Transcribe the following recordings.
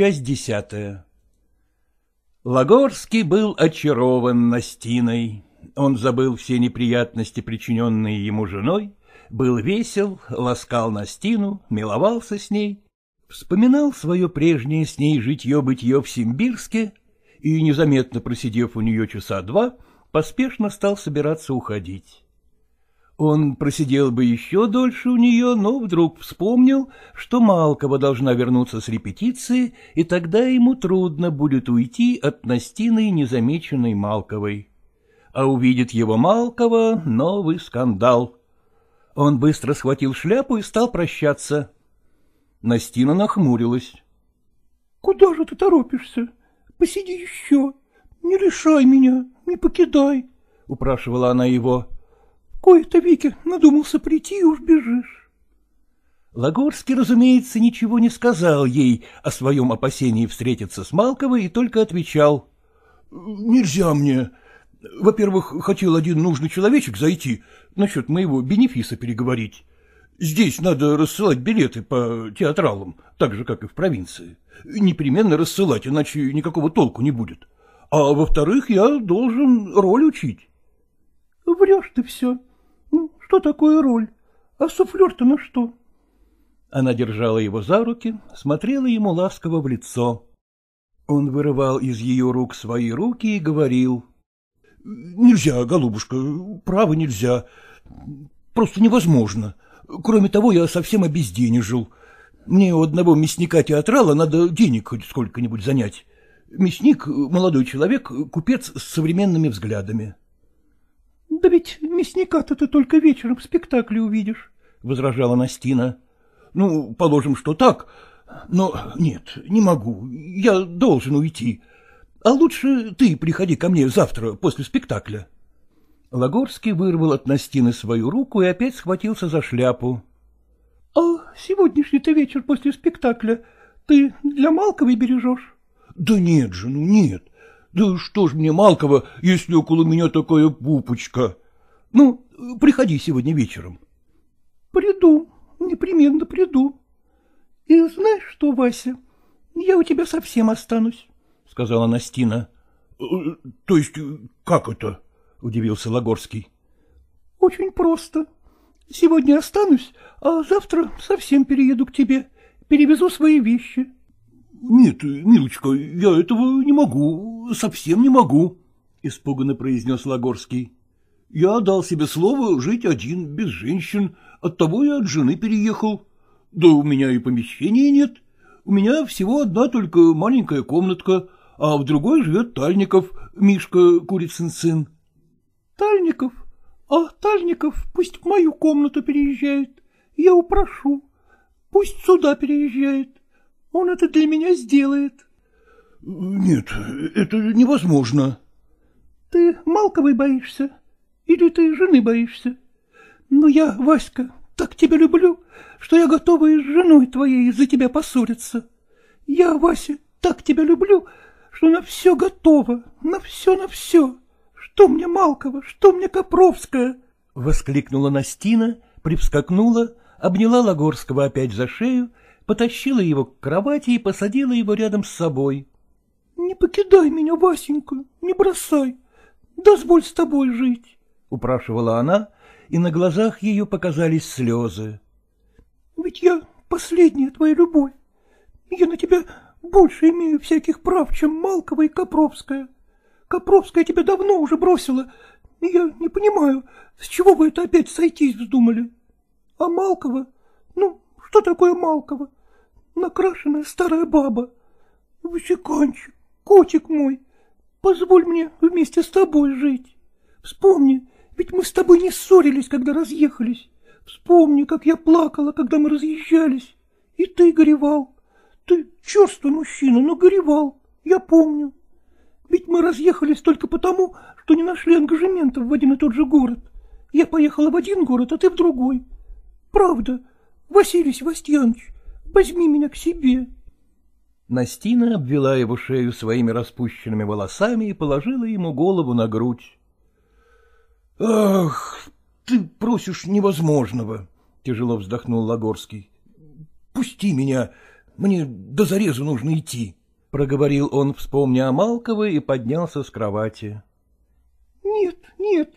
Часть десятая Лагорский был очарован Настиной. Он забыл все неприятности, причиненные ему женой, был весел, ласкал Настину, миловался с ней, вспоминал свое прежнее с ней житье-бытье в Симбирске и, незаметно просидев у нее часа два, поспешно стал собираться уходить. Он просидел бы еще дольше у нее, но вдруг вспомнил, что Малкова должна вернуться с репетиции, и тогда ему трудно будет уйти от Настины незамеченной Малковой. А увидит его Малкова — новый скандал. Он быстро схватил шляпу и стал прощаться. Настина нахмурилась. — Куда же ты торопишься? Посиди еще. Не лишай меня, не покидай, — упрашивала она его. — Кое-то Вике надумался прийти и уж бежишь. Лагорский, разумеется, ничего не сказал ей о своем опасении встретиться с Малковой и только отвечал. — Нельзя мне. Во-первых, хотел один нужный человечек зайти, насчет моего бенефиса переговорить. Здесь надо рассылать билеты по театралам, так же, как и в провинции. Непременно рассылать, иначе никакого толку не будет. А во-вторых, я должен роль учить. — Врешь ты все. Что такое роль? А суфлер-то на что? Она держала его за руки, смотрела ему ласково в лицо. Он вырывал из ее рук свои руки и говорил. — Нельзя, голубушка, право нельзя. Просто невозможно. Кроме того, я совсем обезденежил. Мне у одного мясника-театрала надо денег хоть сколько-нибудь занять. Мясник — молодой человек, купец с современными взглядами. — Да ведь мясника-то ты только вечером в спектакле увидишь, — возражала Настина. — Ну, положим, что так, но нет, не могу, я должен уйти. А лучше ты приходи ко мне завтра после спектакля. Лагорский вырвал от Настины свою руку и опять схватился за шляпу. — А сегодняшний-то вечер после спектакля ты для Малковой бережешь? — Да нет же, ну нет. Да что ж мне Малкова, если около меня такая пупочка? Ну, приходи сегодня вечером. — Приду, непременно приду. И знаешь что, Вася, я у тебя совсем останусь, — сказала Настина. Э, — То есть как это? — удивился Лагорский. — Очень просто. Сегодня останусь, а завтра совсем перееду к тебе, перевезу свои вещи. — Нет, милочка, я этого не могу, совсем не могу, — испуганно произнес Лагорский. — Я дал себе слово жить один, без женщин, оттого я от жены переехал. Да у меня и помещения нет. У меня всего одна только маленькая комнатка, а в другой живет Тальников, Мишка Курицын сын. Тальников? А Тальников пусть в мою комнату переезжает. Я упрошу. Пусть сюда переезжает. Он это для меня сделает. — Нет, это невозможно. — Ты Малковой боишься? Или ты жены боишься? Ну, я, Васька, так тебя люблю, что я готова и с женой твоей из-за тебя поссориться. Я, Вася, так тебя люблю, что на все готова, на все, на все. Что мне Малкова, что мне Копровская? — воскликнула Настина, привскакнула, обняла Лагорского опять за шею, потащила его к кровати и посадила его рядом с собой. — Не покидай меня, Васенька, не бросай, дозволь с тобой жить, — упрашивала она, и на глазах ее показались слезы. — Ведь я последняя твоя любовь. Я на тебя больше имею всяких прав, чем Малкова и Копровская. — Копровская тебя давно уже бросила. Я не понимаю, с чего вы это опять сойтись вздумали? А Малкова? Ну, что такое Малкова? Накрашенная старая баба. Васиканчик, котик мой, позволь мне вместе с тобой жить. Вспомни, ведь мы с тобой не ссорились, когда разъехались. Вспомни, как я плакала, когда мы разъезжались. И ты горевал. Ты черствый мужчина, но горевал. Я помню. Ведь мы разъехались только потому, что не нашли ангажементов в один и тот же город. Я поехала в один город, а ты в другой. Правда, Василий Севастьянович, возьми меня к себе. Настина обвела его шею своими распущенными волосами и положила ему голову на грудь. — Ах, ты просишь невозможного, — тяжело вздохнул Лагорский. — Пусти меня, мне до зарезу нужно идти, — проговорил он, вспомня о Малковой, и поднялся с кровати. — Нет, нет,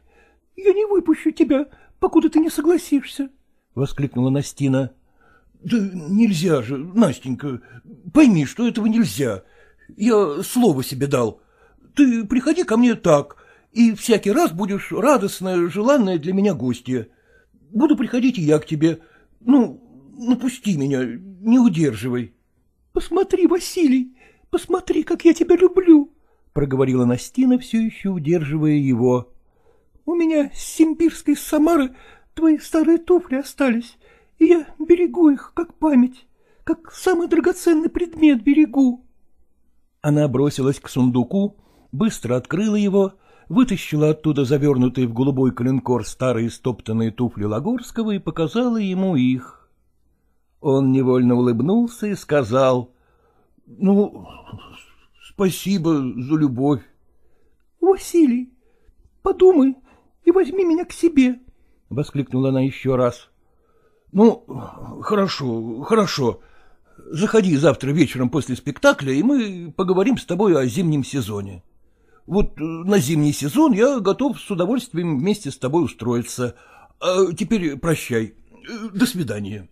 я не выпущу тебя, покуда ты не согласишься, — воскликнула Настина. — Да нельзя же, Настенька, пойми, что этого нельзя. Я слово себе дал. Ты приходи ко мне так, и всякий раз будешь радостная, желанная для меня гостья. Буду приходить и я к тебе. Ну, напусти меня, не удерживай. — Посмотри, Василий, посмотри, как я тебя люблю, — проговорила Настина, все еще удерживая его. — У меня с Симбирской Самары твои старые туфли остались, и я берегу их, как память, как самый драгоценный предмет берегу. Она бросилась к сундуку, быстро открыла его вытащила оттуда завернутые в голубой коленкор старые стоптанные туфли Лагорского и показала ему их. Он невольно улыбнулся и сказал, — Ну, спасибо за любовь. — Василий, подумай и возьми меня к себе, — воскликнула она еще раз. — Ну, хорошо, хорошо. Заходи завтра вечером после спектакля, и мы поговорим с тобой о зимнем сезоне. — вот э, на зимний сезон я готов с удовольствием вместе с тобой устроиться. А теперь прощай. Э, до свидания.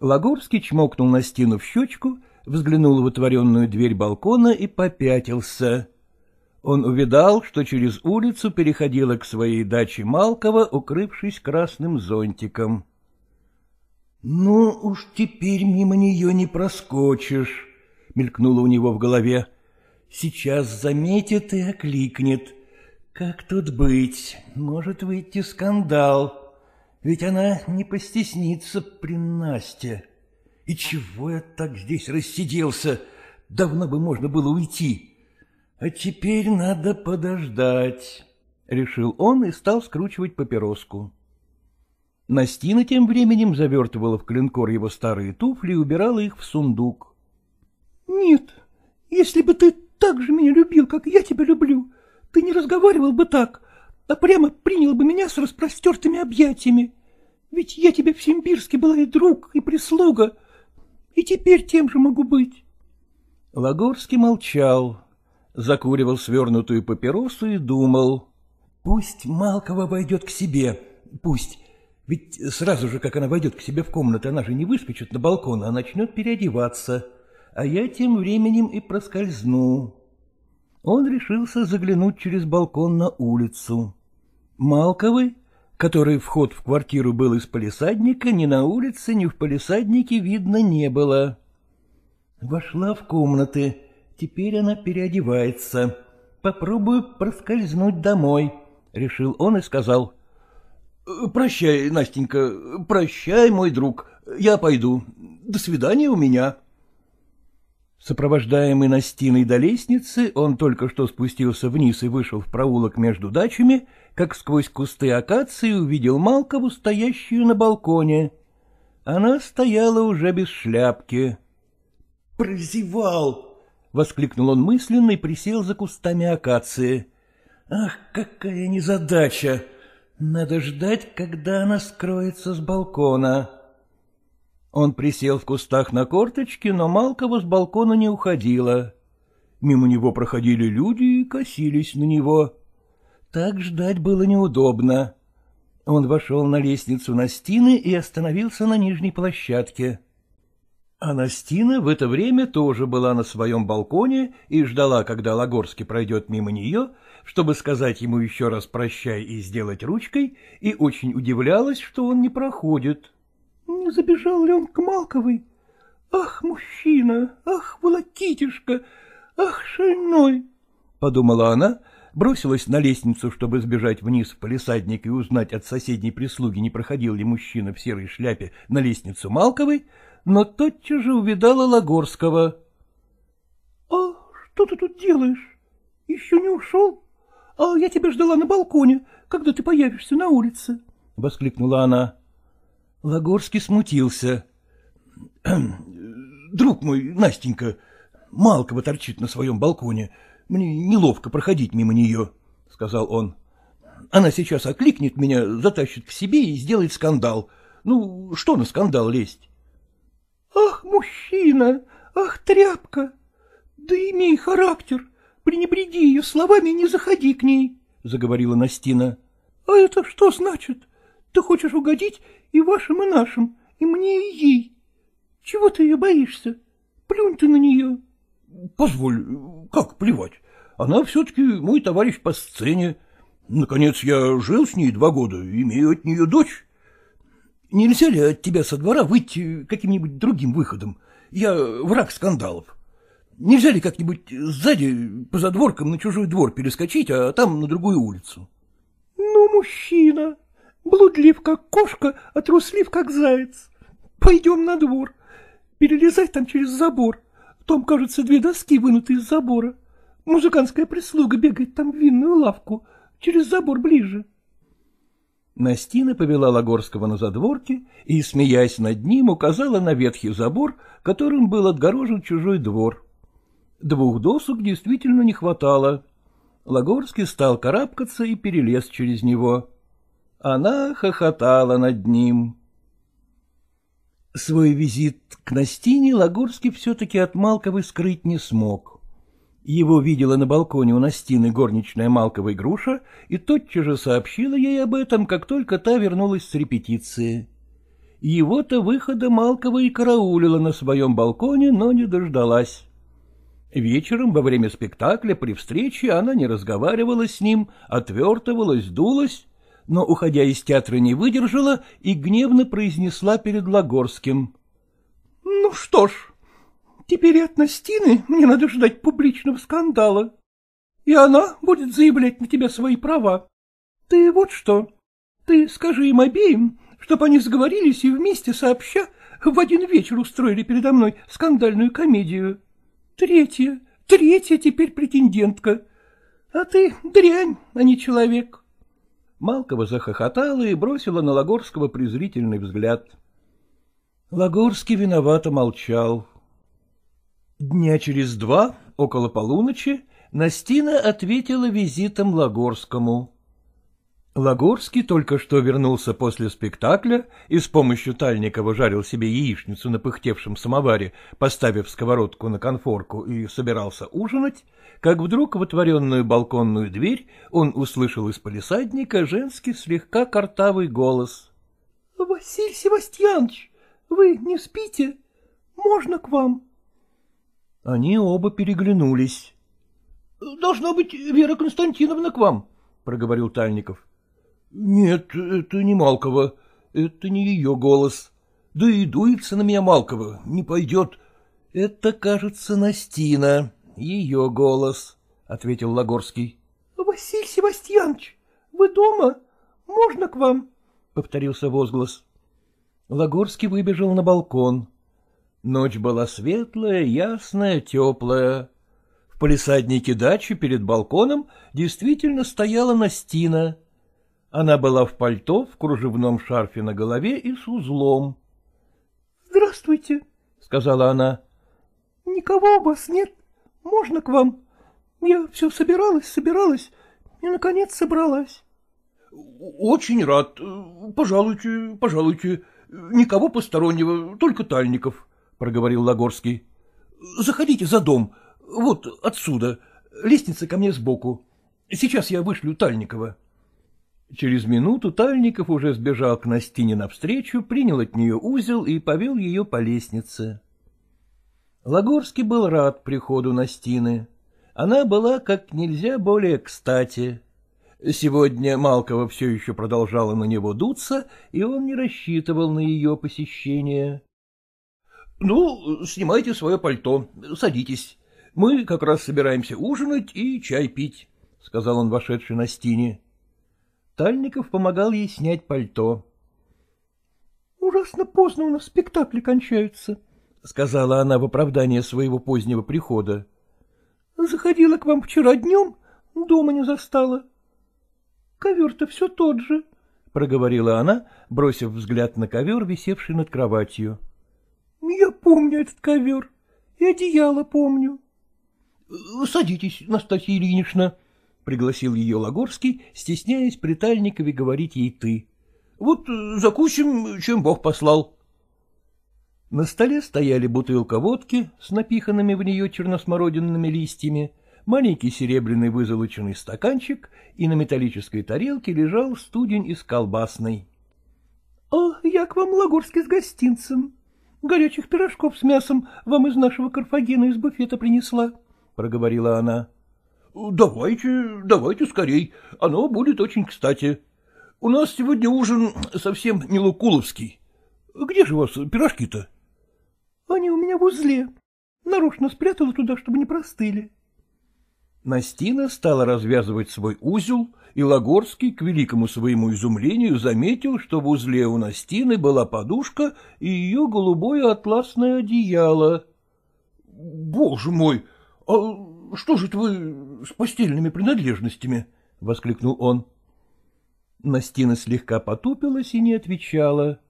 Лагорский чмокнул на стену в щечку, взглянул в отворенную дверь балкона и попятился. Он увидал, что через улицу переходила к своей даче Малкова, укрывшись красным зонтиком. — Ну уж теперь мимо нее не проскочишь, — мелькнуло у него в голове. Сейчас заметит и окликнет. Как тут быть? Может выйти скандал. Ведь она не постеснится при Насте. И чего я так здесь рассиделся? Давно бы можно было уйти. А теперь надо подождать, — решил он и стал скручивать папироску. Настина тем временем завертывала в клинкор его старые туфли и убирала их в сундук. — Нет, если бы ты так же меня любил, как я тебя люблю, ты не разговаривал бы так, а прямо принял бы меня с распростертыми объятиями. Ведь я тебе в Симбирске была и друг, и прислуга, и теперь тем же могу быть. Лагорский молчал, закуривал свернутую папиросу и думал. Пусть Малкова войдет к себе, пусть. Ведь сразу же, как она войдет к себе в комнату, она же не выскочит на балкон, а начнет переодеваться а я тем временем и проскользну. Он решился заглянуть через балкон на улицу. Малковый, который вход в квартиру был из полисадника, ни на улице, ни в полисаднике видно не было. Вошла в комнаты, теперь она переодевается. Попробую проскользнуть домой, — решил он и сказал. — Прощай, Настенька, прощай, мой друг, я пойду. До свидания у меня. — Сопровождаемый Настиной до лестницы, он только что спустился вниз и вышел в проулок между дачами, как сквозь кусты акации увидел Малкову, стоящую на балконе. Она стояла уже без шляпки. «Прозевал!» — воскликнул он мысленно и присел за кустами акации. «Ах, какая незадача! Надо ждать, когда она скроется с балкона». Он присел в кустах на корточки, но Малкова с балкона не уходила. Мимо него проходили люди и косились на него. Так ждать было неудобно. Он вошел на лестницу Настины и остановился на нижней площадке. А Настина в это время тоже была на своем балконе и ждала, когда Лагорский пройдет мимо нее, чтобы сказать ему еще раз прощай и сделать ручкой, и очень удивлялась, что он не проходит. Не забежал ли он к Малковой? Ах, мужчина, ах, волокитишка, ах, шальной! — подумала она, бросилась на лестницу, чтобы сбежать вниз в полисадник и узнать от соседней прислуги, не проходил ли мужчина в серой шляпе на лестницу Малковой, но тотчас же увидала Лагорского. — А что ты тут делаешь? Еще не ушел? А я тебя ждала на балконе, когда ты появишься на улице, — воскликнула она. Лагорский смутился. — Друг мой, Настенька, Малкова торчит на своем балконе. Мне неловко проходить мимо нее, — сказал он. — Она сейчас окликнет меня, затащит к себе и сделает скандал. Ну, что на скандал лезть? — Ах, мужчина, Ах, тряпка! Да имей характер, пренебреги ее словами не заходи к ней, — заговорила Настина. — А это что значит? Ты хочешь угодить и вашим, и нашим, и мне, и ей. Чего ты ее боишься? Плюнь ты на нее. — Позволь, как плевать? Она все-таки мой товарищ по сцене. Наконец, я жил с ней два года, имею от нее дочь. Нельзя ли от тебя со двора выйти каким-нибудь другим выходом? Я враг скандалов. Нельзя ли как-нибудь сзади по задворкам на чужой двор перескочить, а там на другую улицу? — Ну, мужчина, блудлив как кошка, а труслив как заяц. Пойдем на двор. Перелезай там через забор. Там, кажется, две доски вынуты из забора. Музыкантская прислуга бегает там в винную лавку. Через забор ближе. Настина повела Лагорского на задворке и, смеясь над ним, указала на ветхий забор, которым был отгорожен чужой двор. Двух досок действительно не хватало. Лагорский стал карабкаться и перелез через него. Она хохотала над ним. Свой визит к Настине Лагорский все-таки от Малковой скрыть не смог. Его видела на балконе у Настины горничная Малковой груша и тотчас же сообщила ей об этом, как только та вернулась с репетиции. Его-то выхода Малкова и караулила на своем балконе, но не дождалась. Вечером во время спектакля при встрече она не разговаривала с ним, отвертывалась, дулась, но, уходя из театра, не выдержала и гневно произнесла перед Лагорским. — Ну что ж, теперь от Настины мне надо ждать публичного скандала, и она будет заявлять на тебя свои права. Ты вот что, ты скажи им обеим, чтоб они сговорились и вместе сообща в один вечер устроили передо мной скандальную комедию. Третья, третья теперь претендентка. А ты дрянь, а не человек. Малкова захохотала и бросила на Лагорского презрительный взгляд. Лагорский виновато молчал. Дня через два, около полуночи, Настина ответила визитом Лагорскому. Лагорский только что вернулся после спектакля и с помощью Тальникова жарил себе яичницу на пыхтевшем самоваре, поставив сковородку на конфорку и собирался ужинать, как вдруг в отворенную балконную дверь он услышал из полисадника женский слегка картавый голос. — Василий Севастьянович, вы не спите? Можно к вам? Они оба переглянулись. — Должно быть, Вера Константиновна к вам, — проговорил Тальников. —— Нет, это не Малкова, это не ее голос. Да и дуется на меня Малкова, не пойдет. Это, кажется, Настина, ее голос, — ответил Лагорский. — Василий Севастьянович, вы дома? Можно к вам? — повторился возглас. Лагорский выбежал на балкон. Ночь была светлая, ясная, теплая. В полисаднике дачи перед балконом действительно стояла Настина. Она была в пальто, в кружевном шарфе на голове и с узлом. — Здравствуйте, — сказала она. — Никого у вас нет? Можно к вам? Я все собиралась, собиралась и, наконец, собралась. — Очень рад. Пожалуйте, пожалуйте. Никого постороннего, только Тальников, — проговорил Лагорский. — Заходите за дом, вот отсюда, лестница ко мне сбоку. Сейчас я вышлю Тальникова. — Через минуту Тальников уже сбежал к Настине навстречу, принял от нее узел и повел ее по лестнице. Лагорский был рад приходу Настины. Она была как нельзя более кстати. Сегодня Малкова все еще продолжала на него дуться, и он не рассчитывал на ее посещение. — Ну, снимайте свое пальто, садитесь. Мы как раз собираемся ужинать и чай пить, — сказал он вошедшей Настине. Тальников помогал ей снять пальто. — Ужасно поздно у нас спектакли кончаются, — сказала она в оправдание своего позднего прихода. — Заходила к вам вчера днем, дома не застала. — Ковер-то все тот же, — проговорила она, бросив взгляд на ковер, висевший над кроватью. — Я помню этот ковер, и одеяло помню. — Садитесь, Настасья Ильинична, — пригласил ее Лагорский, стесняясь при Тальникове говорить ей «ты». — Вот закусим, чем Бог послал. На столе стояли бутылка водки с напиханными в нее черносмородинными листьями, маленький серебряный вызолоченный стаканчик, и на металлической тарелке лежал студень из колбасной. — А я к вам, Лагорский, с гостинцем. Горячих пирожков с мясом вам из нашего Карфагена из буфета принесла, — проговорила она. — Давайте, давайте скорей, оно будет очень кстати. У нас сегодня ужин совсем не лукуловский. Где же у вас пирожки-то? — Они у меня в узле. Нарочно спрятала туда, чтобы не простыли. Настина стала развязывать свой узел, и Лагорский, к великому своему изумлению, заметил, что в узле у Настины была подушка и ее голубое атласное одеяло. — Боже мой, а что же это вы с постельными принадлежностями? — воскликнул он. Настина слегка потупилась и не отвечала.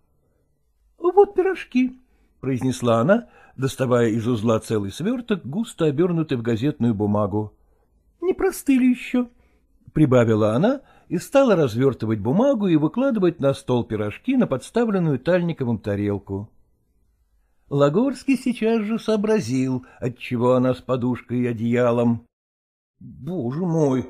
— Вот пирожки, — произнесла она, доставая из узла целый сверток, густо обернутый в газетную бумагу. — Не простыли еще, — прибавила она и стала развертывать бумагу и выкладывать на стол пирожки на подставленную Тальниковым тарелку. Лагорский сейчас же сообразил, отчего она с подушкой и одеялом. — Боже мой,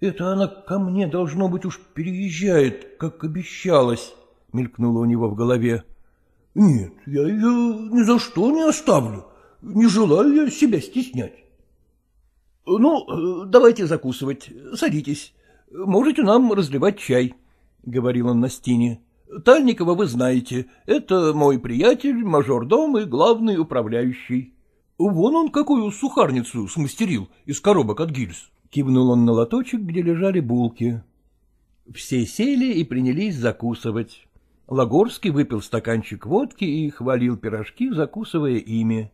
это она ко мне, должно быть, уж переезжает, как обещалась, — мелькнуло у него в голове. — Нет, я ее ни за что не оставлю. Не желаю я себя стеснять. — Ну, давайте закусывать. Садитесь. Можете нам разливать чай, — говорил он Настине. — Тальникова вы знаете. Это мой приятель, мажордом и главный управляющий. Вон он какую сухарницу смастерил из коробок от гильз. Кивнул он на лоточек, где лежали булки. Все сели и принялись закусывать. Лагорский выпил стаканчик водки и хвалил пирожки, закусывая ими.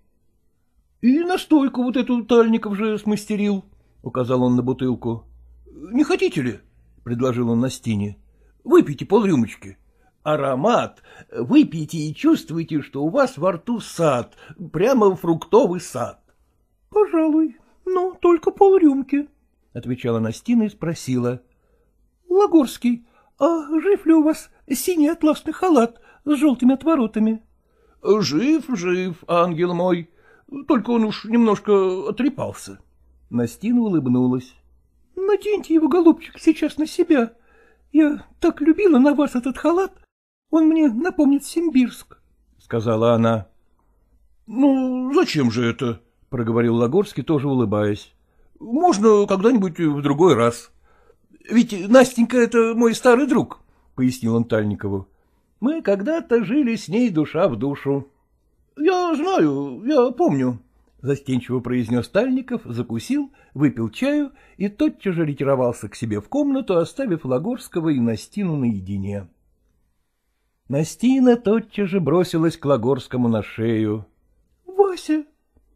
— И настойку вот эту Тальников же смастерил, — указал он на бутылку. — Не хотите ли? — предложил он Настине. — Выпейте полрюмочки. Аромат. Выпейте и чувствуйте, что у вас во рту сад, прямо фруктовый сад. — Пожалуй, но только полрюмки, — отвечала Настина и спросила. — Лагорский, а жив ли у вас синий атласный халат с желтыми отворотами? — Жив, жив, ангел мой, только он уж немножко отрепался. Настина улыбнулась. — Наденьте его, голубчик, сейчас на себя. Я так любила на вас этот халат. Он мне напомнит Симбирск, — сказала она. — Ну, зачем же это? — проговорил Лагорский, тоже улыбаясь. — Можно когда-нибудь в другой раз. Ведь Настенька — это мой старый друг, — пояснил он Тальникову. — Мы когда-то жили с ней душа в душу. — Я знаю, я помню, — застенчиво произнес Тальников, закусил, выпил чаю и тотчас же ретировался к себе в комнату, оставив Лагорского и Настину наедине. Настина тотчас же бросилась к Лагорскому на шею. — Вася,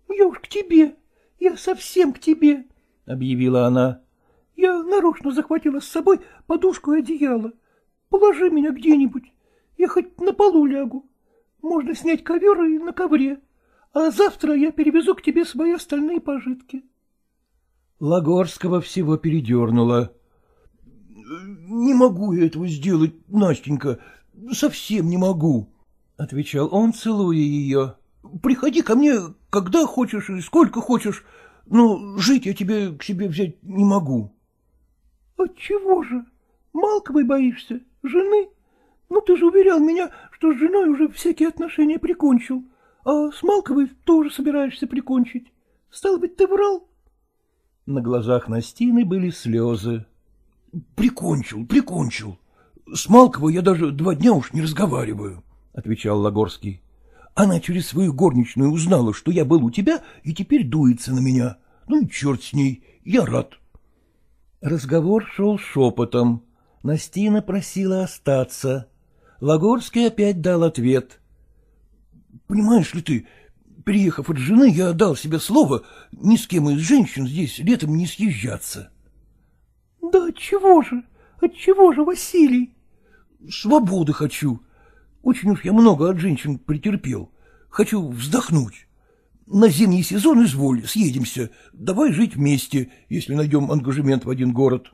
я уж к тебе, я совсем к тебе, — объявила она. — Я нарочно захватила с собой подушку и одеяло. Положи меня где-нибудь, я хоть на полу лягу. Можно снять ковер и на ковре а завтра я перевезу к тебе свои остальные пожитки. Лагорского всего передернуло. — Не могу я этого сделать, Настенька, совсем не могу, — отвечал он, целуя ее. — Приходи ко мне, когда хочешь и сколько хочешь, но жить я тебе к себе взять не могу. — Отчего же? Малковой боишься? Жены? Ну, ты же уверял меня, что с женой уже всякие отношения прикончил. А с Малковой тоже собираешься прикончить. Стал быть, ты врал? На глазах Настины были слезы. — Прикончил, прикончил. С Малковой я даже два дня уж не разговариваю, — отвечал Лагорский. Она через свою горничную узнала, что я был у тебя, и теперь дуется на меня. Ну и черт с ней, я рад. Разговор шел шепотом. Настина просила остаться. Лагорский опять дал ответ. Понимаешь ли ты, приехав от жены, я дал себе слово ни с кем из женщин здесь летом не съезжаться. — Да отчего же, отчего же, Василий? — Свободы хочу. Очень уж я много от женщин претерпел. Хочу вздохнуть. На зимний сезон изволь, съедемся. Давай жить вместе, если найдем ангажемент в один город.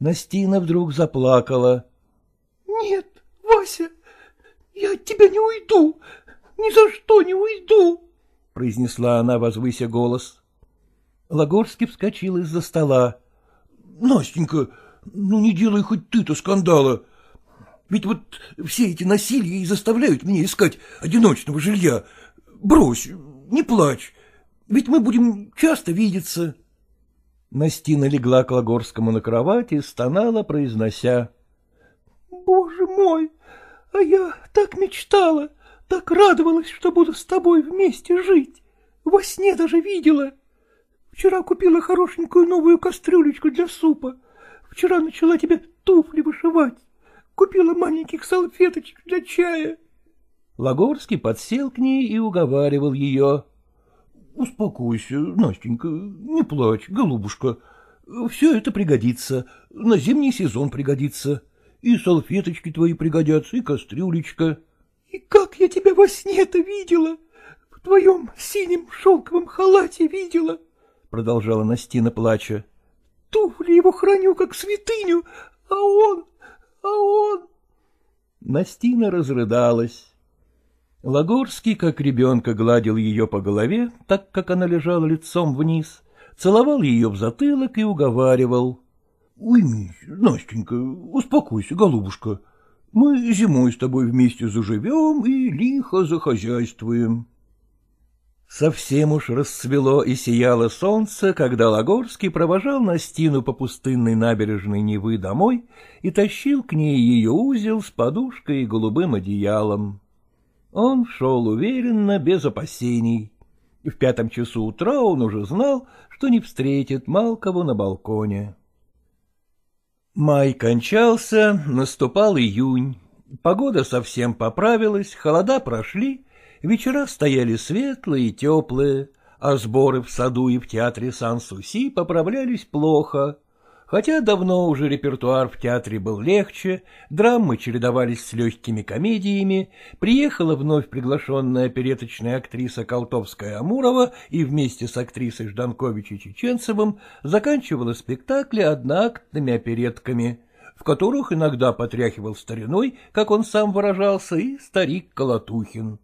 Настина вдруг заплакала. — Нет, Вася, я от тебя не уйду. ни за что не уйду, — произнесла она, возвыся голос. Лагорский вскочил из-за стола. — Настенька, ну не делай хоть ты-то скандала. Ведь вот все эти насилия и заставляют меня искать одиночного жилья. Брось, не плачь, ведь мы будем часто видеться. Настина легла к Лагорскому на кровати стонала, произнося. — Боже мой, а я так мечтала, так радовалась, что буду с тобой вместе жить. Во сне даже видела. Вчера купила хорошенькую новую кастрюлечку для супа. Вчера начала тебе туфли вышивать. Купила маленьких салфеточек для чая. Лагорский подсел к ней и уговаривал ее. — Успокойся, Настенька, не плачь, голубушка. Все это пригодится, на зимний сезон пригодится. И салфеточки твои пригодятся, и кастрюлечка. — И как я тебя во сне-то видела! В твоем синем шелковом халате видела! — продолжала Настина, плача. — Туфли его храню, как святыню, а он, а он... Настина разрыдалась. Лагорский, как ребенка, гладил ее по голове, так как она лежала лицом вниз, целовал ее в затылок и уговаривал. — Уймись, Настенька, успокойся, голубушка. Мы зимой с тобой вместе заживем и лихо захозяйствуем. Совсем уж расцвело и сияло солнце, когда Лагорский провожал Настину по пустынной набережной Невы домой и тащил к ней ее узел с подушкой и голубым одеялом. Он шел уверенно, без опасений. В пятом часу утра он уже знал, что не встретит Малкову на балконе. Май кончался, наступал июнь. Погода совсем поправилась, холода прошли, вечера стояли светлые и теплые, а сборы в саду и в театре Сан-Суси поправлялись плохо. Хотя давно уже репертуар в театре был легче, драмы чередовались с легкими комедиями, приехала вновь приглашенная опереточная актриса Колтовская-Амурова и вместе с актрисой Жданкович и Чеченцевым заканчивала спектакли одноактными оперетками, в которых иногда потряхивал стариной, как он сам выражался, и старик Колотухин.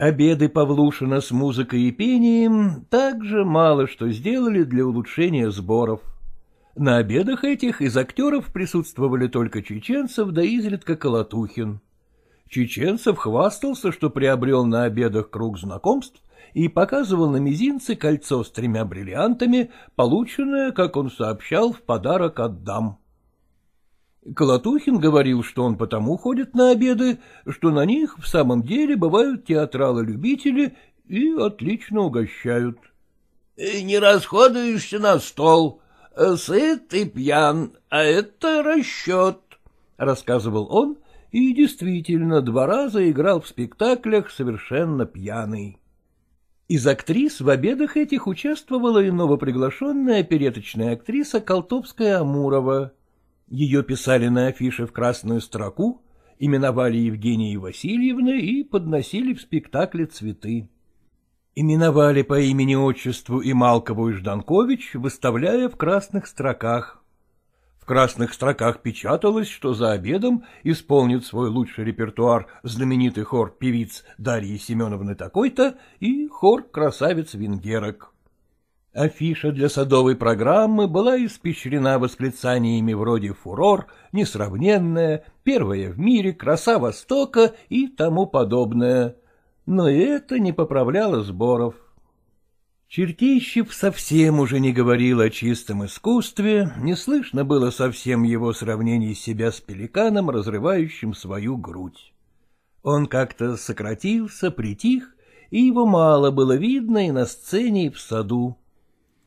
Обеды Павлушина с музыкой и пением также мало что сделали для улучшения сборов. На обедах этих из актеров присутствовали только Чеченцев да изредка Колотухин. Чеченцев хвастался, что приобрел на обедах круг знакомств и показывал на мизинце кольцо с тремя бриллиантами, полученное, как он сообщал, в подарок от дам. Колотухин говорил, что он потому ходит на обеды, что на них в самом деле бывают театралы-любители и отлично угощают. — Не расходуешься на стол, сыт и пьян, а это расчет, — рассказывал он, и действительно два раза играл в спектаклях совершенно пьяный. Из актрис в обедах этих участвовала и новоприглашенная опереточная актриса Колтовская Амурова. Ее писали на афише в красную строку, именовали Евгенией Васильевной и подносили в спектакле цветы. Именовали по имени-отчеству и Малкову и Жданкович, выставляя в красных строках. В красных строках печаталось, что за обедом исполнит свой лучший репертуар знаменитый хор певиц Дарьи Семеновны такой-то и хор красавиц-венгерок. Афиша для садовой программы была испещрена восклицаниями вроде «фурор», «несравненная», «первая в мире», «краса Востока» и тому подобное но это не поправляло сборов. Чертищев совсем уже не говорил о чистом искусстве, не слышно было совсем его сравнений себя с пеликаном, разрывающим свою грудь. Он как-то сократился, притих, и его мало было видно и на сцене, и в саду.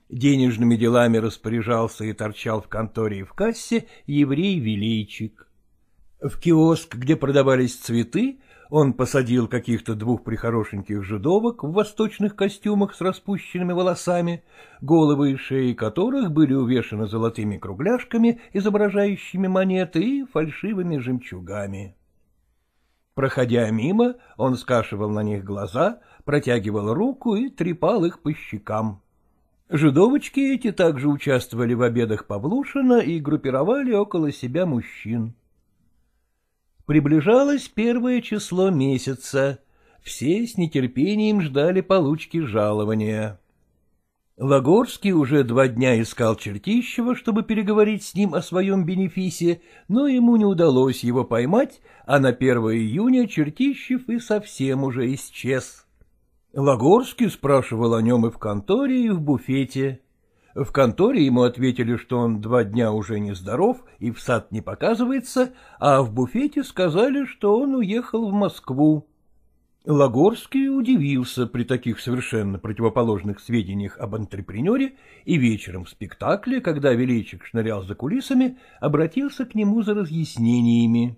Денежными делами распоряжался и торчал в конторе и в кассе еврей-величик. В киоск, где продавались цветы, он посадил каких-то двух прихорошеньких жидовок в восточных костюмах с распущенными волосами, головы и шеи которых были увешаны золотыми кругляшками, изображающими монеты, и фальшивыми жемчугами. Проходя мимо, он скашивал на них глаза, протягивал руку и трепал их по щекам. Жидовочки эти также участвовали в обедах Павлушина и группировали около себя мужчин. Приближалось первое число месяца. все с нетерпением ждали получки жалования. Лагорский уже два дня искал Чертищева, чтобы переговорить с ним о своем бенефисе, но ему не удалось его поймать, а на 1 июня Чертищев и совсем уже исчез. Лагорский спрашивал о нем и в конторе, и в буфете. В конторе ему ответили, что он два дня уже нездоров и в сад не показывается, а в буфете сказали, что он уехал в Москву. Лагорский удивился при таких совершенно противоположных сведениях об антрепренере и вечером в спектакле, когда Величик шнырял за кулисами, обратился к нему за разъяснениями.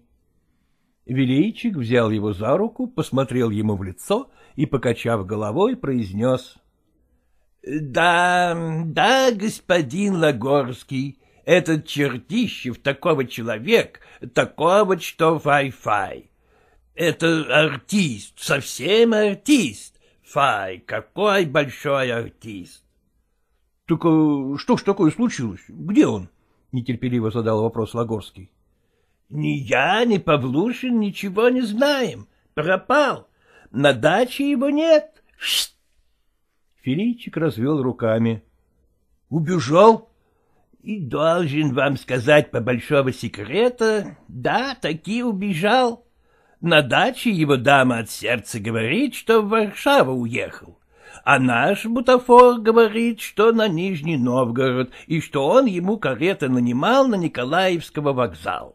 Величик взял его за руку, посмотрел ему в лицо и, покачав головой, произнес. — Да, да, господин Лагорский, этот Чертищев такого человек, такого, что фай-фай. Это артист, совсем артист. Фай, какой большой артист. — Так а что ж такое случилось? Где он? — нетерпеливо задал вопрос Лагорский. — Ни я, ни Павлушин ничего не знаем. Пропал. На даче его нет. Шт! Филичик развел руками. — Убежал? — И должен вам сказать по большого секрета, да, таки убежал. На даче его дама от сердца говорит, что в Варшаву уехал, а наш бутафор говорит, что на Нижний Новгород, и что он ему карета нанимал на Николаевского вокзал.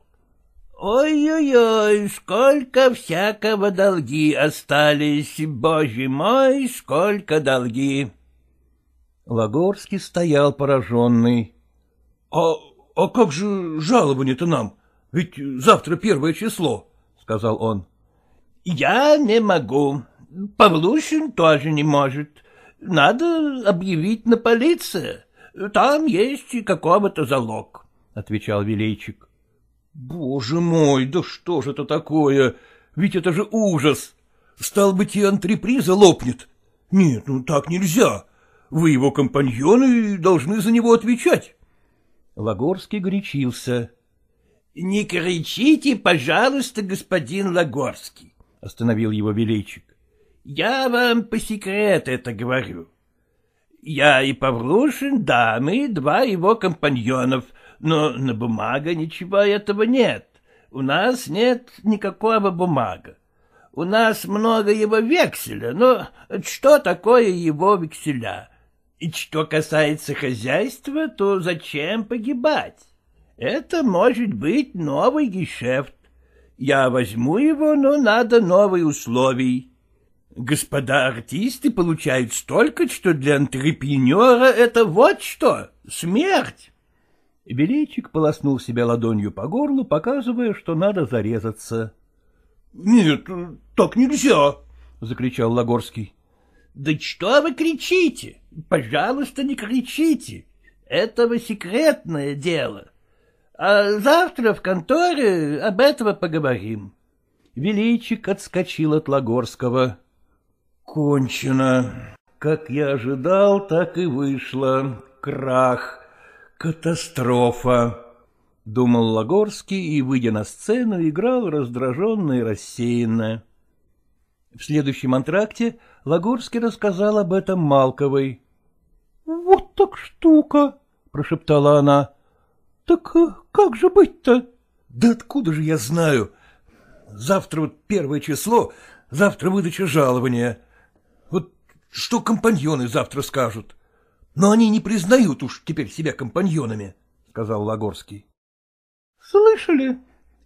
Ой-ой-ой, сколько всякого долги остались, боже мой, сколько долги. Лагорский стоял пораженный. — А, а как же жалование-то нам? Ведь завтра первое число сказал он. — Я не могу. Павлушин тоже не может. Надо объявить на полиции. Там есть какого-то залог, — отвечал Велейчик. — Боже мой, да что же это такое? Ведь это же ужас! Стал быть, и антреприза лопнет. Нет, ну так нельзя. Вы его компаньоны и должны за него отвечать. Лагорский горячился. — Не кричите, пожалуйста, господин Лагорский, — остановил его величик. — Я вам по секрету это говорю. Я и Павлушин, да, мы два его компаньонов, но на бумага ничего этого нет. У нас нет никакого бумага. У нас много его векселя, но что такое его векселя? И что касается хозяйства, то зачем погибать? Это может быть новый гешефт. Я возьму его, но надо новые условия. Господа артисты получают столько, что для антрепренера это вот что — смерть. Белечик полоснул себя ладонью по горлу, показывая, что надо зарезаться. — Нет, так нельзя! — закричал Лагорский. — Да что вы кричите? Пожалуйста, не кричите. Это секретное дело. А завтра в конторе об этого поговорим. Величик отскочил от Лагорского. — Кончено. Как я ожидал, так и вышло. Крах. Катастрофа. Думал Лагорский и, выйдя на сцену, играл раздраженно и рассеянно. В следующем антракте Лагорский рассказал об этом Малковой. — Вот так штука, — прошептала она. Так э, как же быть-то? Да откуда же я знаю? Завтра вот первое число, завтра выдача жалования. Вот что компаньоны завтра скажут? Но они не признают уж теперь себя компаньонами, — сказал Лагорский. — Слышали?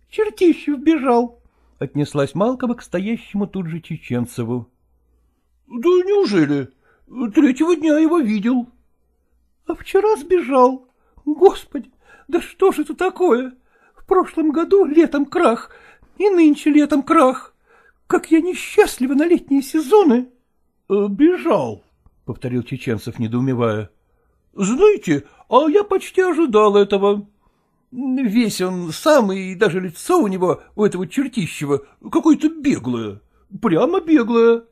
Чертищев бежал, — отнеслась Малкова к стоящему тут же Чеченцеву. — Да неужели? Третьего дня его видел. — А вчера сбежал. Господи, да что же это такое? В прошлом году летом крах, и нынче летом крах. Как я несчастлива на летние сезоны. Э, — Бежал, — повторил Чеченцев, недоумевая. — Знаете, а я почти ожидал этого. Весь он сам, и даже лицо у него, у этого чертищего, какое-то беглое, прямо беглое.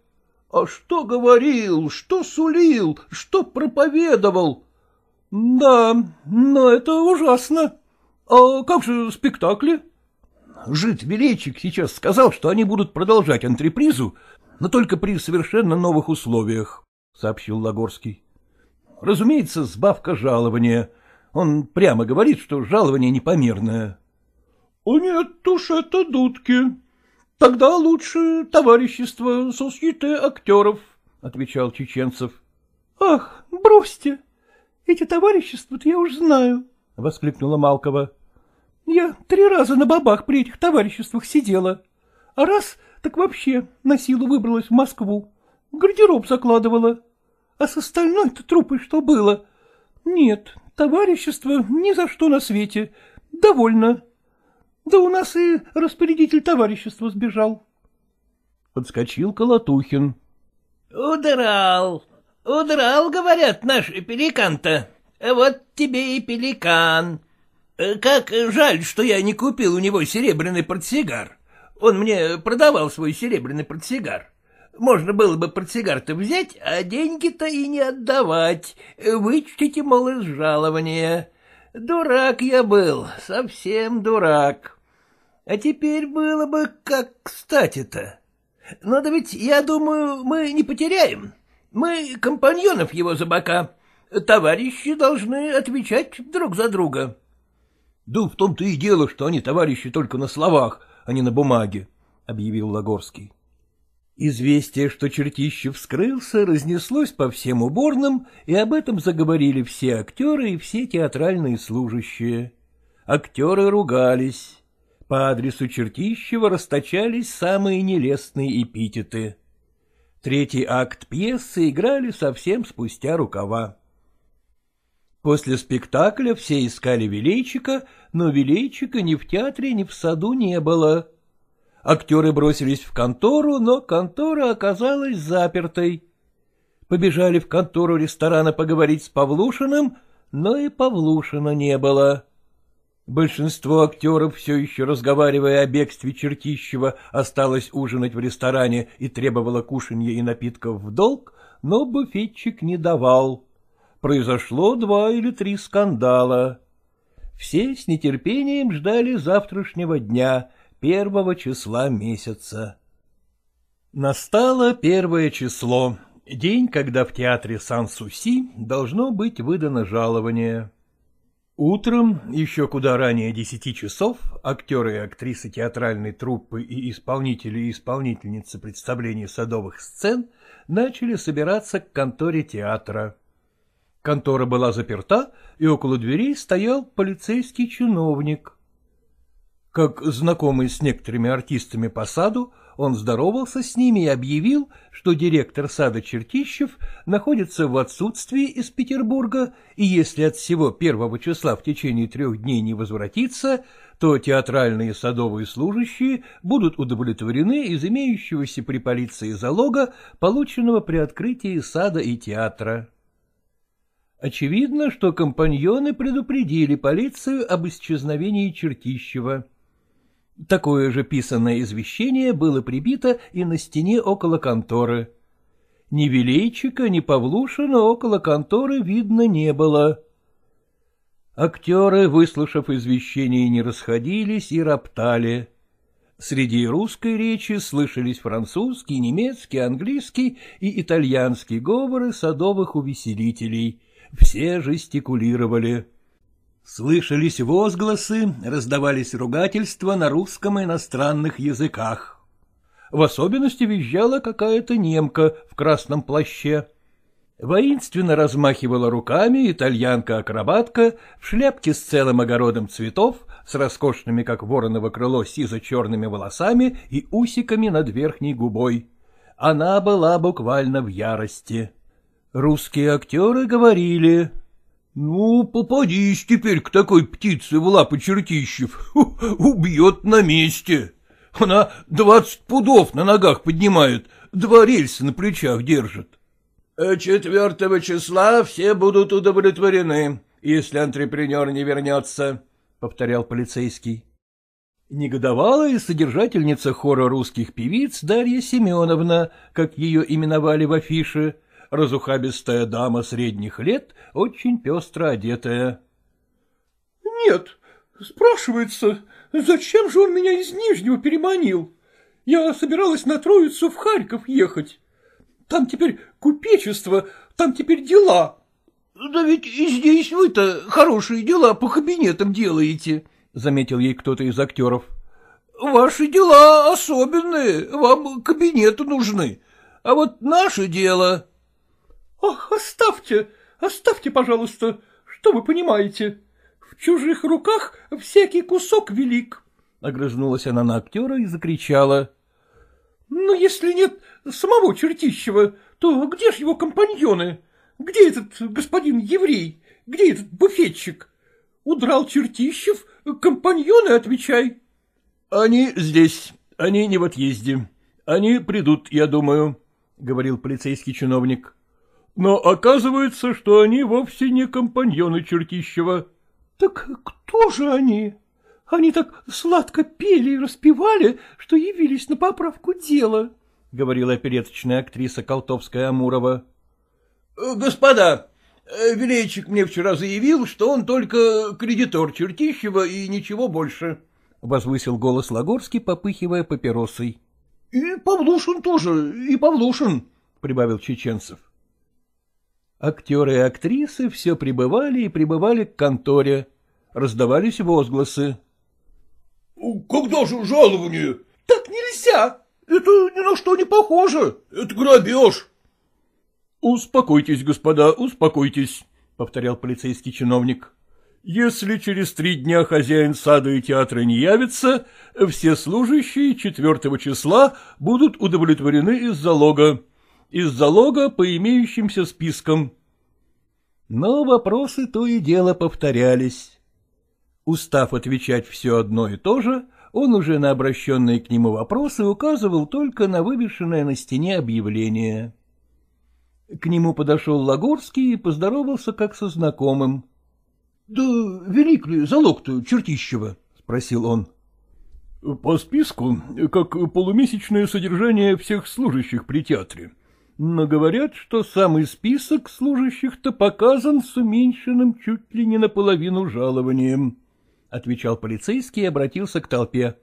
А что говорил, что сулил, что проповедовал? — Да, но это ужасно. А как же спектакли? Жид Величик сейчас сказал, что они будут продолжать антрепризу, но только при совершенно новых условиях, — сообщил Лагорский. — Разумеется, сбавка жалования. Он прямо говорит, что жалование непомерное. — Нет уж, это дудки. Тогда лучше товарищество сосьете актеров, — отвечал Чеченцев. — Ах, бросьте! Эти товарищества-то я уж знаю, — воскликнула Малкова. — Я три раза на бабах при этих товариществах сидела, а раз так вообще на силу выбралась в Москву, гардероб закладывала. А с остальной-то трупой что было? Нет, товарищество ни за что на свете. Довольно. Да у нас и распорядитель товарищества сбежал. Подскочил Колотухин. — Удрал, удрал, говорят, наш пеликан-то. Вот тебе и пеликан. Как жаль, что я не купил у него серебряный портсигар. Он мне продавал свой серебряный портсигар. Можно было бы портсигар-то взять, а деньги-то и не отдавать. Вычтите, мол, из жалования. Дурак я был, совсем дурак. А теперь было бы как кстати-то. Но да ведь, я думаю, мы не потеряем. Мы компаньонов его за бока. Товарищи должны отвечать друг за друга. — Да в том-то и дело, что они товарищи только на словах, а не на бумаге, — объявил Лагорский. Известие, что Чертищев вскрылся, разнеслось по всем уборным, и об этом заговорили все актеры и все театральные служащие. Актеры ругались. По адресу Чертищева расточались самые нелестные эпитеты. Третий акт пьесы играли совсем спустя рукава. После спектакля все искали Велейчика, но Велейчика ни в театре, ни в саду не было. Актеры бросились в контору, но контора оказалась запертой. Побежали в контору ресторана поговорить с Павлушиным, но и Павлушина не было. Большинство актеров, все еще разговаривая о бегстве Чертищева, осталось ужинать в ресторане и требовало кушанья и напитков в долг, но буфетчик не давал. Произошло два или три скандала. Все с нетерпением ждали завтрашнего дня — первого числа месяца. Настало первое число, день, когда в театре Сан-Суси должно быть выдано жалование. Утром, еще куда ранее десяти часов, актеры и актрисы театральной труппы и исполнители и исполнительницы представлений садовых сцен начали собираться к конторе театра. Контора была заперта, и около дверей стоял полицейский чиновник. Как знакомый с некоторыми артистами по саду, он здоровался с ними и объявил, что директор сада Чертищев находится в отсутствии из Петербурга, и если от всего первого числа в течение трех дней не возвратится, то театральные садовые служащие будут удовлетворены из имеющегося при полиции залога, полученного при открытии сада и театра. Очевидно, что компаньоны предупредили полицию об исчезновении Чертищева. Такое же писанное извещение было прибито и на стене около конторы. Ни Велейчика, ни Павлушина около конторы видно не было. Актеры, выслушав извещение, не расходились и роптали. Среди русской речи слышались французский, немецкий, английский и итальянский говоры садовых увеселителей. Все жестикулировали. Слышались возгласы, раздавались ругательства на русском и иностранных языках. В особенности визжала какая-то немка в красном плаще. Воинственно размахивала руками итальянка-акробатка в шляпке с целым огородом цветов, с роскошными, как вороново крыло, сизо-черными волосами и усиками над верхней губой. Она была буквально в ярости. Русские актеры говорили — Ну, попадись теперь к такой птице в лапы чертищев, убьет на месте. Она двадцать пудов на ногах поднимает, два рельса на плечах держит. — Четвертого числа все будут удовлетворены, если антрепренер не вернется, — повторял полицейский. Негодовала и содержательница хора русских певиц Дарья Семеновна, как ее именовали в афише, разухабистая дама средних лет, очень пестро одетая. — Нет, спрашивается, зачем же он меня из Нижнего переманил? Я собиралась на Троицу в Харьков ехать. Там теперь купечество, там теперь дела. — Да ведь и здесь вы-то хорошие дела по кабинетам делаете, — заметил ей кто-то из актеров. — Ваши дела особенные, вам кабинеты нужны, а вот наше дело... — Ах, оставьте, оставьте, пожалуйста, что вы понимаете? В чужих руках всякий кусок велик. Огрызнулась она на актера и закричала. — Ну, если нет самого Чертищева, то где ж его компаньоны? Где этот господин еврей? Где этот буфетчик? Удрал Чертищев, компаньоны отвечай. — Они здесь, они не в отъезде. Они придут, я думаю, — говорил полицейский чиновник. — Но оказывается, что они вовсе не компаньоны Чертищева. — Так кто же они? Они так сладко пели и распевали, что явились на поправку дела, — говорила опереточная актриса Колтовская-Амурова. Господа, Величик мне вчера заявил, что он только кредитор Чертищева и ничего больше, — возвысил голос Лагорский, попыхивая папиросой. — И Павлушин тоже, и Павлушин, — прибавил Чеченцев. Актеры и актрисы все прибывали и прибывали к конторе. Раздавались возгласы. — Когда же жалование? — Так нельзя. Это ни на что не похоже. Это грабеж. — Успокойтесь, господа, успокойтесь, — повторял полицейский чиновник. — Если через три дня хозяин сада и театра не явится, все служащие четвертого числа будут удовлетворены из залога. Из залога по имеющимся спискам. Но вопросы то и дело повторялись. Устав отвечать все одно и то же, он уже на обращенные к нему вопросы указывал только на вывешенное на стене объявление. К нему подошел Лагорский и поздоровался как со знакомым. — Да велик ли залог-то Чертищева? — спросил он. — По списку, как полумесячное содержание всех служащих при театре. Но говорят, что самый список служащих-то показан с уменьшенным чуть ли не наполовину жалованием отвечал полицейский и обратился к толпе.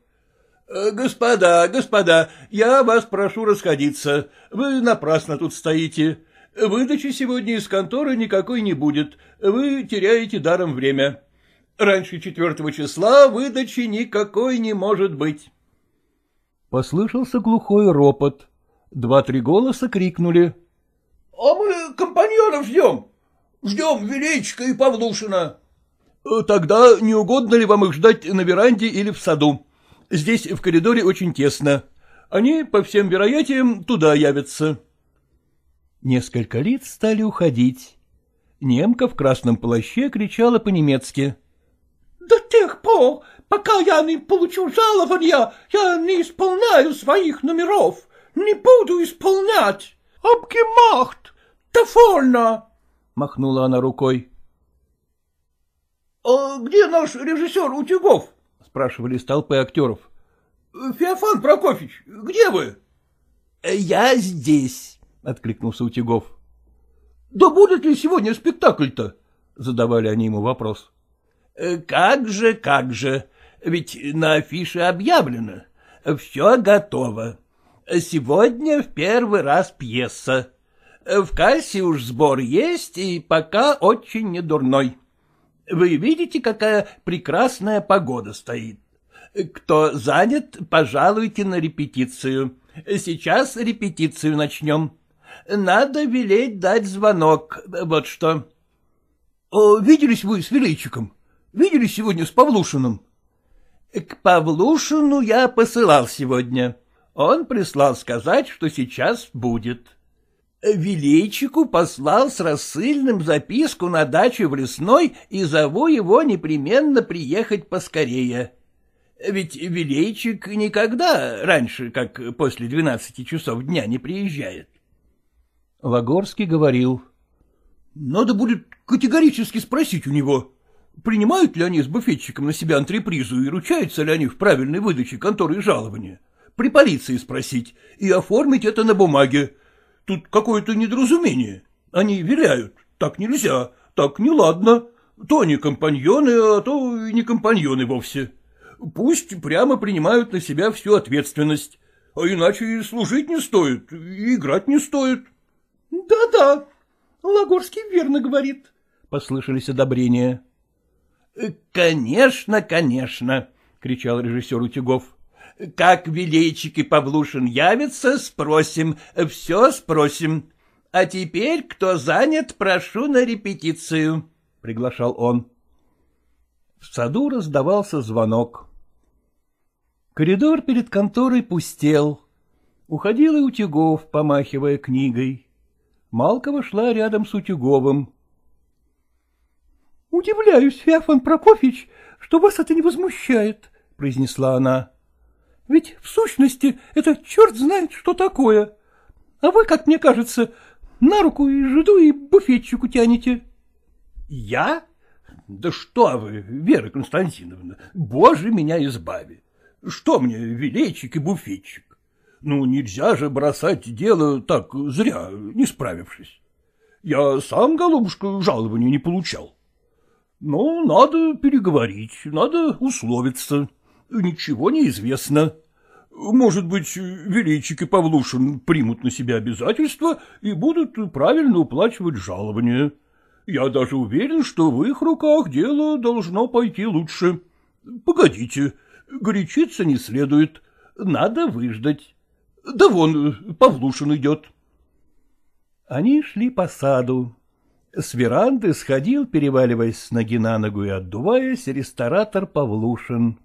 «Э, — Господа, господа, я вас прошу расходиться. Вы напрасно тут стоите. Выдачи сегодня из конторы никакой не будет. Вы теряете даром время. Раньше четвертого числа выдачи никакой не может быть. Послышался глухой ропот. Два-три голоса крикнули. — А мы компаньонов ждем. Ждем Величко и Павлушина. — Тогда не угодно ли вам их ждать на веранде или в саду? Здесь в коридоре очень тесно. Они, по всем вероятиям, туда явятся. Несколько лиц стали уходить. Немка в красном плаще кричала по-немецки. — До тех пор, пока я не получу жалования, я не исполняю своих номеров. Не буду исполнять. Обгемахт! Довольно! — махнула она рукой. — А где наш режиссер Утюгов? — спрашивали толпы актеров. — Феофан Прокофьевич, где вы? — Я здесь, — откликнулся Утюгов. — Да будет ли сегодня спектакль-то? — задавали они ему вопрос. «Э, — Как же, как же, ведь на афише объявлено. Все готово. Сегодня в первый раз пьеса. В кассе уж сбор есть, и пока очень недурной. Вы видите, какая прекрасная погода стоит. Кто занят, пожалуйте на репетицию. Сейчас репетицию начнем. Надо велеть дать звонок, вот что. Виделись вы с Величиком? Виделись сегодня с Павлушиным? — К Павлушину я посылал сегодня. Он прислал сказать, что сейчас будет. — Величику послал с рассыльным записку на дачу в лесной и зову его непременно приехать поскорее. Ведь Величик никогда раньше, как после двенадцати часов дня, не приезжает. Лагорский говорил. — Надо будет категорически спросить у него, принимают ли они с буфетчиком на себя антрепризу и ручаются ли они в правильной выдаче конторы жалования. При полиции спросить и оформить это на бумаге, Тут какое-то недоразумение. Они виляют. Так нельзя, так неладно. То они компаньоны, а то и не компаньоны вовсе. Пусть прямо принимают на себя всю ответственность. а иначе и служить не стоит, и играть не стоит. Да — Да-да, Лагорский верно говорит, — послышались одобрения. — Конечно, конечно, — кричал режиссер Утюгов. — Как Величик и Павлушин явится, спросим, все спросим. А теперь, кто занят, прошу на репетицию, — приглашал он. В саду раздавался звонок. Коридор перед конторой пустел. Уходил и Утюгов, помахивая книгой. Малкова шла рядом с Утюговым. — Удивляюсь, Феофан Прокофьевич, что вас это не возмущает, — произнесла она. — Ведь в сущности это черт знает, что такое. А вы, как мне кажется, на руку и жиду, и буфетчику тянете. — Я? Да что вы, Вера Константиновна, боже меня избави! Что мне величик и буфетчик? Ну, нельзя же бросать дело так зря, не справившись. Я сам, голубушка, жалования не получал. Но надо переговорить, надо условиться. Ничего не известно. Может быть, Величик Павлушин примут на себя обязательства и будут правильно уплачивать жалования. Я даже уверен, что в их руках дело должно пойти лучше. Погодите, горячиться не следует, надо выждать. Да вон, Павлушин идет. Они шли по саду. С веранды сходил, переваливаясь с ноги на ногу и отдуваясь, ресторатор Павлушин.